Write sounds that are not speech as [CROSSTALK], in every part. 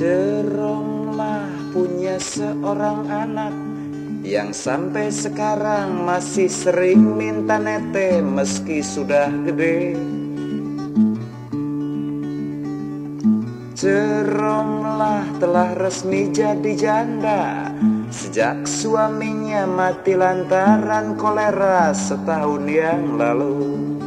Ceromlah punya seorang anak yang sampai sekarang masih sering minta nete meski sudah gede. Ceromlah telah resmi jadi janda Sejak suaminya mati lantaran kolera setahun yang lalu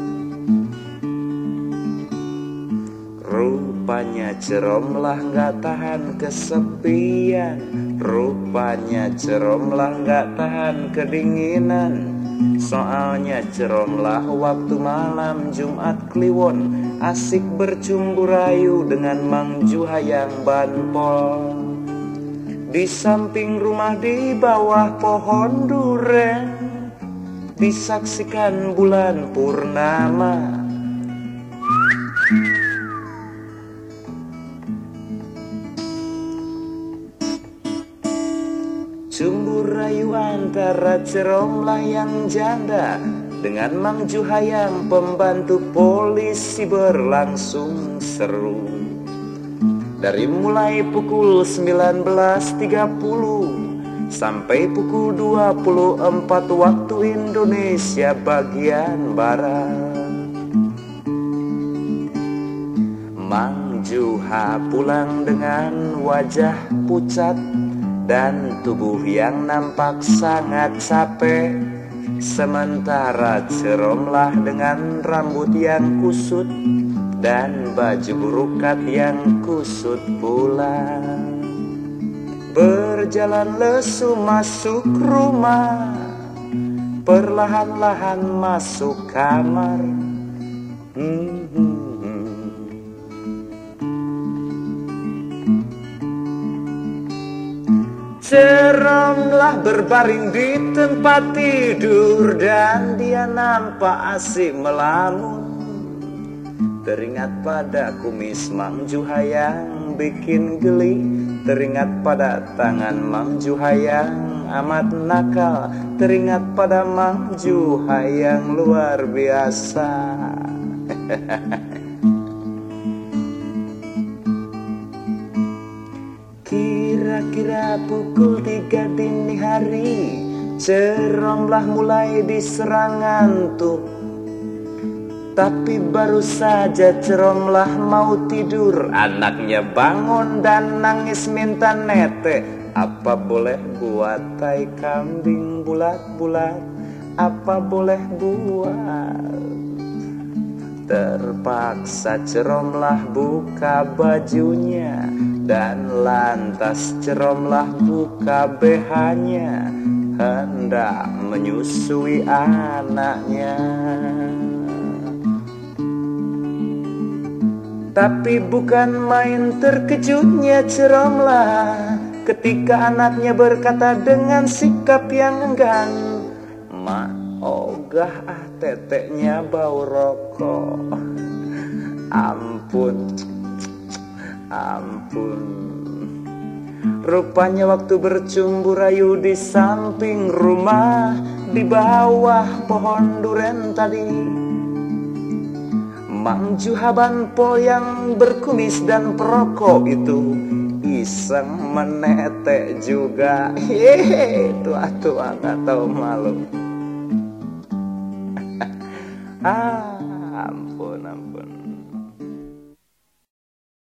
Rupanya ceromlah gak tahan kesepian. Rupanya ceromlah gak tahan kedinginan. Soalnya ceromlah waktu malam Jumat Kliwon. Asik bercumbu rayu dengan Mang Juhayang Banpol. Di samping rumah di bawah pohon duren Disaksikan bulan purnama Cumbu rayu antara ceromlah yang janda Dengan Mang Juhayang pembantu polisi berlangsung seru. Dari mulai pukul 19.30 Sampai pukul 24 waktu Indonesia bagian Barat. Mang Juha pulang dengan wajah pucat dan tubuh yang nampak sangat capek Sementara ceromlah dengan rambut yang kusut Dan baju burukat yang kusut pula Berjalan lesu masuk rumah Perlahan-lahan masuk kamar hmm, hmm. Ceromlah berbaring di tempat tidur Dan dia nampak asik melamun. Teringat pada kumis Mam Juhayang bikin geli. Teringat pada tangan Mam Juhayang amat nakal. Teringat pada Mam Juhayang luar biasa [LAUGHS] Kira-kira pukul tiga dini hari Ceromlah mulai diserang ngantuk. Tapi baru saja ceromlah mau tidur Anaknya bangun dan nangis minta nete. Apa boleh buat tai kambing bulat-bulat? Apa boleh buat? Terpaksa ceromlah buka bajunya dan lantas ceromlah buka behanya Hendak menyusui anaknya. Tapi bukan main terkejutnya ceromlah Ketika anaknya berkata dengan sikap yang enggan Mak ogah ah teteknya bau rokok. Ampun Ampun Rupanya waktu bercumbu rayu di samping rumah Di bawah pohon duren tadi. Mang Juhaban po yang berkumis dan perokok itu Iseng menetek juga. Hehehe tua-tua gak tahu malu. [LAUGHS] Ah